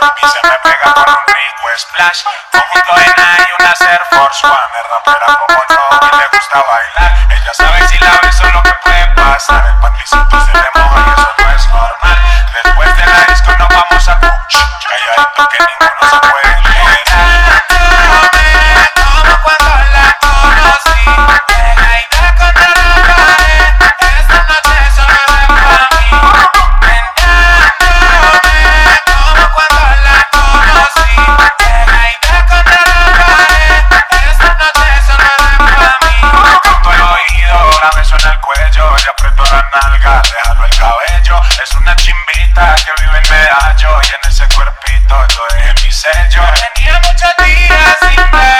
la bici me pega con un rico splash. Conjunto en y una Air Force One. Es rapera como yo y le gusta bailar. Ella sabe si la beso lo que puede pasar. El patricito se le y eso no es normal. Después de la disco nos vamos a cuch. Calladito que ninguno se puede. en el cuello, ella apretó la nalga, le jaló el cabello. Es una chimbita que vive en medallo y en ese cuerpito yo dejé mi sello. Tenía muchos días sin ver.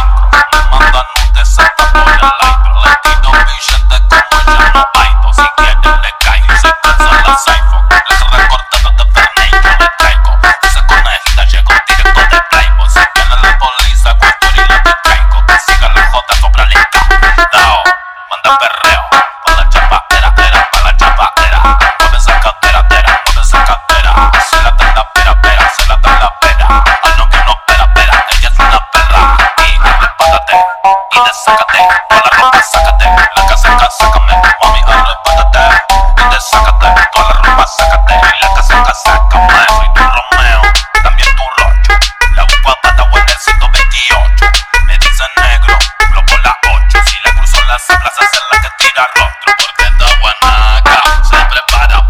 sácate, toda la ropa sácate, la casaca sácame, mami arrebátate, vente sácate, toda la ropa sácate, la casaca sácame, soy tu Romeo, también tu Rocho, la uva pata en el 128, me dicen negro, globo la 8, si la cruzo las plazas en la que tira rostro, porque da guanaca, se prepara